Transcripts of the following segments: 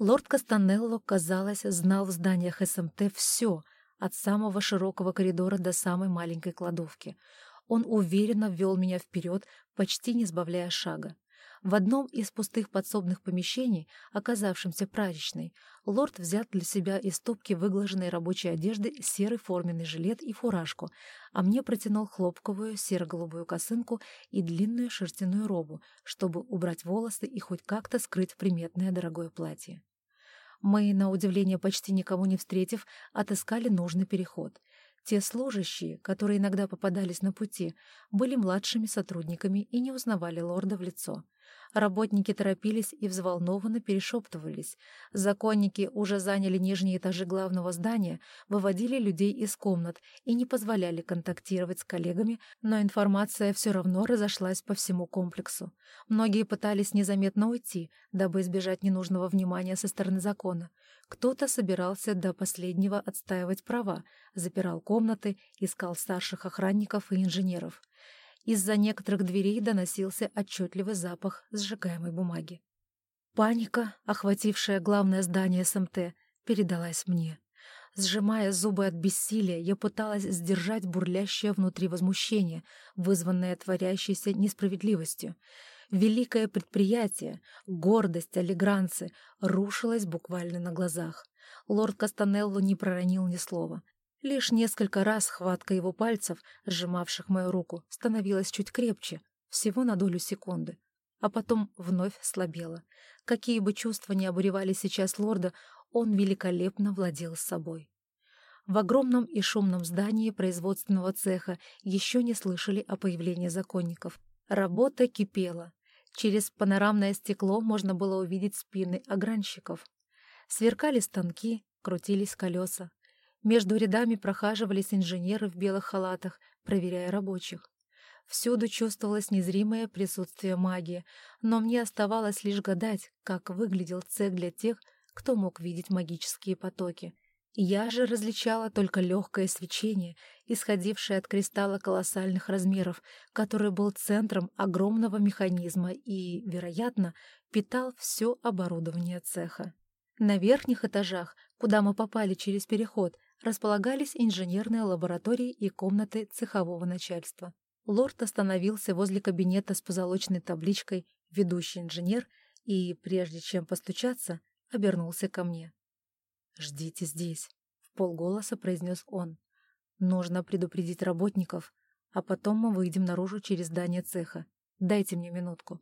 Лорд Кастанелло, казалось, знал в зданиях СМТ все, от самого широкого коридора до самой маленькой кладовки. Он уверенно ввел меня вперед, почти не сбавляя шага. В одном из пустых подсобных помещений, оказавшемся прачечной, лорд взял для себя из стопки выглаженной рабочей одежды серый форменный жилет и фуражку, а мне протянул хлопковую серо-голубую косынку и длинную шерстяную робу, чтобы убрать волосы и хоть как-то скрыть приметное дорогое платье. Мы, на удивление почти никого не встретив, отыскали нужный переход. Те служащие, которые иногда попадались на пути, были младшими сотрудниками и не узнавали лорда в лицо. Работники торопились и взволнованно перешептывались. Законники уже заняли нижние этажи главного здания, выводили людей из комнат и не позволяли контактировать с коллегами, но информация все равно разошлась по всему комплексу. Многие пытались незаметно уйти, дабы избежать ненужного внимания со стороны закона. Кто-то собирался до последнего отстаивать права, запирал комнаты, искал старших охранников и инженеров. Из-за некоторых дверей доносился отчетливый запах сжигаемой бумаги. Паника, охватившая главное здание СМТ, передалась мне. Сжимая зубы от бессилия, я пыталась сдержать бурлящее внутри возмущение, вызванное творящейся несправедливостью. Великое предприятие, гордость Алигранцы, рушилось буквально на глазах. Лорд Кастанелло не проронил ни слова. Лишь несколько раз хватка его пальцев, сжимавших мою руку, становилась чуть крепче, всего на долю секунды, а потом вновь слабела. Какие бы чувства ни обуревали сейчас лорда, он великолепно владел собой. В огромном и шумном здании производственного цеха еще не слышали о появлении законников. Работа кипела. Через панорамное стекло можно было увидеть спины огранщиков. Сверкали станки, крутились колеса. Между рядами прохаживались инженеры в белых халатах, проверяя рабочих. Всюду чувствовалось незримое присутствие магии, но мне оставалось лишь гадать, как выглядел цех для тех, кто мог видеть магические потоки. Я же различала только легкое свечение, исходившее от кристалла колоссальных размеров, который был центром огромного механизма и, вероятно, питал все оборудование цеха. На верхних этажах, куда мы попали через переход, располагались инженерные лаборатории и комнаты цехового начальства. Лорд остановился возле кабинета с позолоченной табличкой «Ведущий инженер» и, прежде чем постучаться, обернулся ко мне. «Ждите здесь», — в полголоса произнес он. «Нужно предупредить работников, а потом мы выйдем наружу через здание цеха. Дайте мне минутку».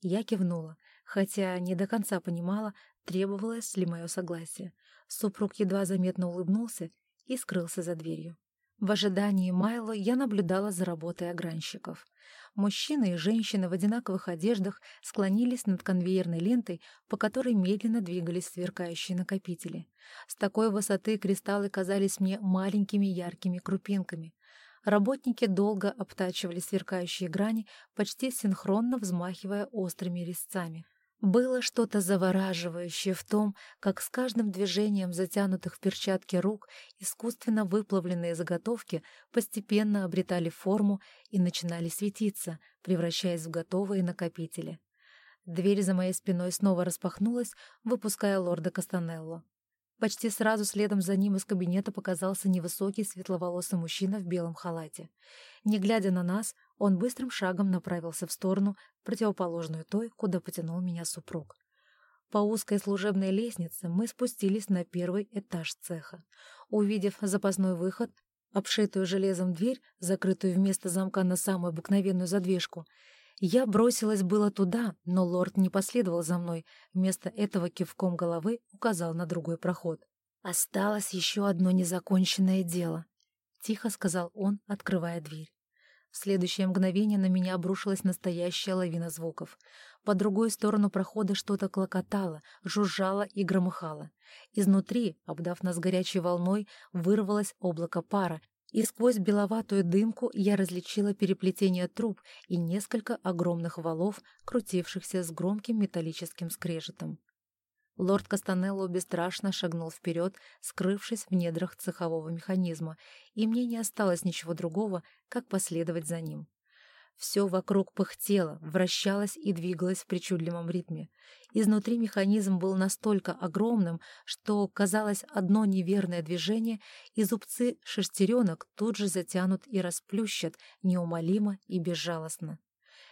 Я кивнула, хотя не до конца понимала, требовалось ли мое согласие. Супруг едва заметно улыбнулся и скрылся за дверью. В ожидании Майло я наблюдала за работой огранщиков. Мужчины и женщины в одинаковых одеждах склонились над конвейерной лентой, по которой медленно двигались сверкающие накопители. С такой высоты кристаллы казались мне маленькими яркими крупинками. Работники долго обтачивали сверкающие грани, почти синхронно взмахивая острыми резцами. Было что-то завораживающее в том, как с каждым движением затянутых в перчатки рук искусственно выплавленные заготовки постепенно обретали форму и начинали светиться, превращаясь в готовые накопители. Дверь за моей спиной снова распахнулась, выпуская лорда Кастанелло. Почти сразу следом за ним из кабинета показался невысокий светловолосый мужчина в белом халате. Не глядя на нас, он быстрым шагом направился в сторону, противоположную той, куда потянул меня супруг. По узкой служебной лестнице мы спустились на первый этаж цеха. Увидев запасной выход, обшитую железом дверь, закрытую вместо замка на самую обыкновенную задвижку, я бросилась было туда, но лорд не последовал за мной, вместо этого кивком головы указал на другой проход. «Осталось еще одно незаконченное дело», — тихо сказал он, открывая дверь. В следующее мгновение на меня обрушилась настоящая лавина звуков. По другой сторону прохода что-то клокотало, жужжало и громыхало. Изнутри, обдав нас горячей волной, вырвалось облако пара, и сквозь беловатую дымку я различила переплетение труб и несколько огромных валов, крутившихся с громким металлическим скрежетом. Лорд Кастанелло бесстрашно шагнул вперед, скрывшись в недрах цехового механизма, и мне не осталось ничего другого, как последовать за ним. Все вокруг пыхтело, вращалось и двигалось в причудливом ритме. Изнутри механизм был настолько огромным, что, казалось, одно неверное движение, и зубцы шестеренок тут же затянут и расплющат неумолимо и безжалостно.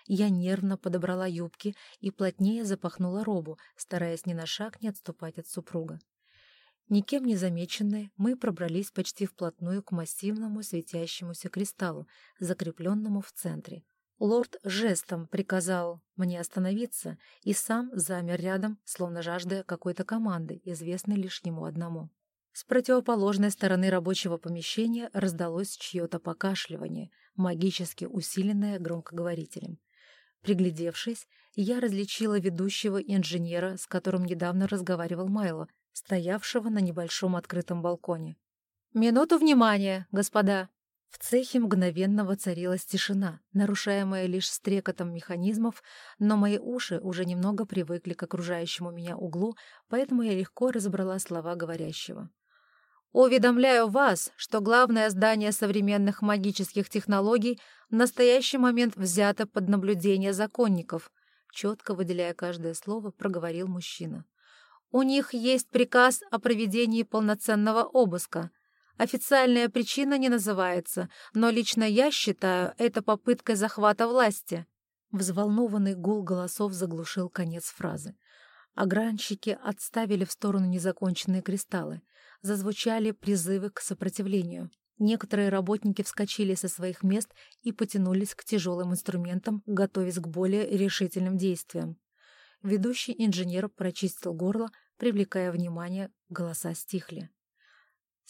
Я нервно подобрала юбки и плотнее запахнула робу, стараясь ни на шаг не отступать от супруга. Никем не замеченные, мы пробрались почти вплотную к массивному светящемуся кристаллу, закрепленному в центре. Лорд жестом приказал мне остановиться и сам замер рядом, словно жаждая какой-то команды, известной лишь ему одному. С противоположной стороны рабочего помещения раздалось чье-то покашливание, магически усиленное громкоговорителем. Приглядевшись, я различила ведущего инженера, с которым недавно разговаривал Майло, стоявшего на небольшом открытом балконе. «Минуту внимания, господа!» В цехе мгновенно воцарилась тишина, нарушаемая лишь стрекотом механизмов, но мои уши уже немного привыкли к окружающему меня углу, поэтому я легко разобрала слова говорящего. «Уведомляю вас, что главное здание современных магических технологий в настоящий момент взято под наблюдение законников», четко выделяя каждое слово, проговорил мужчина. У них есть приказ о проведении полноценного обыска. Официальная причина не называется, но лично я считаю это попыткой захвата власти». Взволнованный гул голосов заглушил конец фразы. Огранщики отставили в сторону незаконченные кристаллы. Зазвучали призывы к сопротивлению. Некоторые работники вскочили со своих мест и потянулись к тяжелым инструментам, готовясь к более решительным действиям. Ведущий инженер прочистил горло, привлекая внимание, голоса стихли.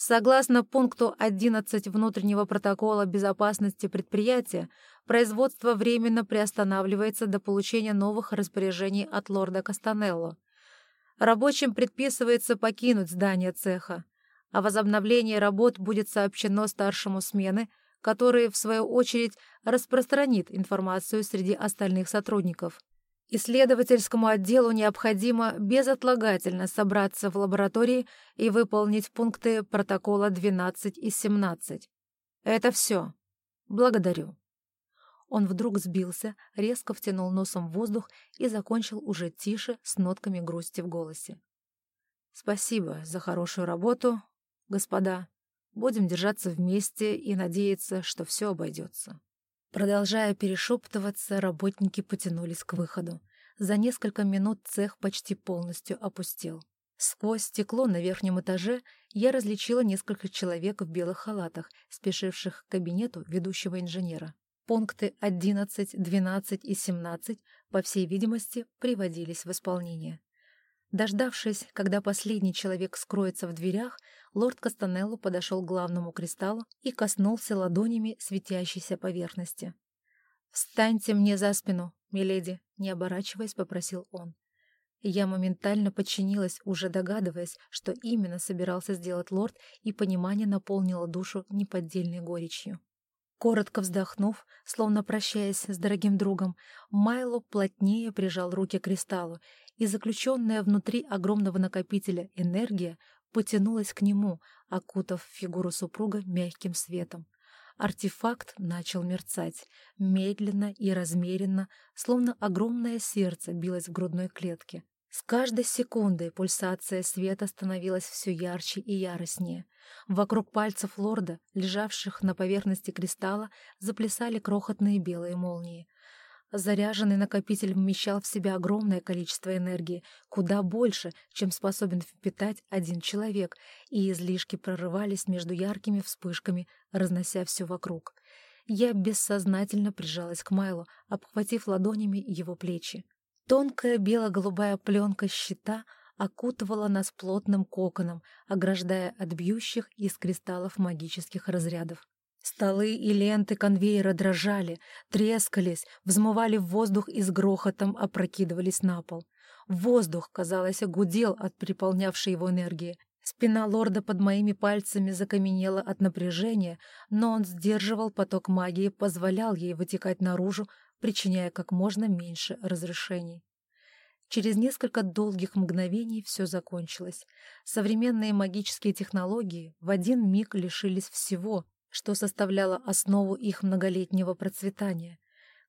Согласно пункту 11 внутреннего протокола безопасности предприятия, производство временно приостанавливается до получения новых распоряжений от лорда Кастанелло. Рабочим предписывается покинуть здание цеха. О возобновлении работ будет сообщено старшему смены, который, в свою очередь, распространит информацию среди остальных сотрудников. Исследовательскому отделу необходимо безотлагательно собраться в лаборатории и выполнить пункты протокола 12 и 17. Это все. Благодарю. Он вдруг сбился, резко втянул носом в воздух и закончил уже тише, с нотками грусти в голосе. «Спасибо за хорошую работу, господа. Будем держаться вместе и надеяться, что все обойдется». Продолжая перешептываться, работники потянулись к выходу. За несколько минут цех почти полностью опустел. Сквозь стекло на верхнем этаже я различила несколько человек в белых халатах, спешивших к кабинету ведущего инженера. Пункты 11, 12 и 17, по всей видимости, приводились в исполнение. Дождавшись, когда последний человек скроется в дверях, лорд Кастанелло подошел к главному кристаллу и коснулся ладонями светящейся поверхности. «Встаньте мне за спину, миледи», — не оборачиваясь, попросил он. Я моментально подчинилась, уже догадываясь, что именно собирался сделать лорд, и понимание наполнило душу неподдельной горечью. Коротко вздохнув, словно прощаясь с дорогим другом, Майло плотнее прижал руки к кристаллу, и заключенная внутри огромного накопителя энергия потянулась к нему, окутав фигуру супруга мягким светом. Артефакт начал мерцать, медленно и размеренно, словно огромное сердце билось в грудной клетке. С каждой секундой пульсация света становилась все ярче и яростнее. Вокруг пальцев лорда, лежавших на поверхности кристалла, заплясали крохотные белые молнии. Заряженный накопитель вмещал в себя огромное количество энергии, куда больше, чем способен впитать один человек, и излишки прорывались между яркими вспышками, разнося все вокруг. Я бессознательно прижалась к Майлу, обхватив ладонями его плечи. Тонкая бело-голубая пленка щита окутывала нас плотным коконом, ограждая от бьющих из кристаллов магических разрядов. Столы и ленты конвейера дрожали, трескались, взмывали в воздух и с грохотом опрокидывались на пол. Воздух, казалось, гудел от переполнявшей его энергии. Спина лорда под моими пальцами закаменела от напряжения, но он сдерживал поток магии, позволял ей вытекать наружу, причиняя как можно меньше разрешений. Через несколько долгих мгновений все закончилось. Современные магические технологии в один миг лишились всего, что составляло основу их многолетнего процветания.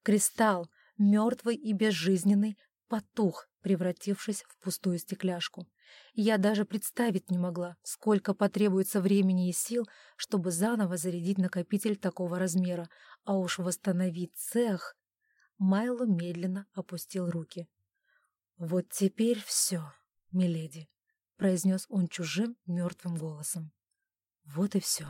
Кристалл, мертвый и безжизненный, потух, превратившись в пустую стекляшку. Я даже представить не могла, сколько потребуется времени и сил, чтобы заново зарядить накопитель такого размера, а уж восстановить цех... Майло медленно опустил руки. «Вот теперь все, миледи», — произнес он чужим мертвым голосом. «Вот и все».